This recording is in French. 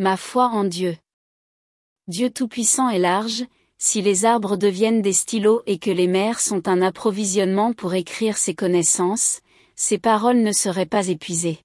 Ma foi en Dieu. Dieu Tout-Puissant est large, si les arbres deviennent des stylos et que les mers sont un approvisionnement pour écrire ses connaissances, ses paroles ne seraient pas épuisées.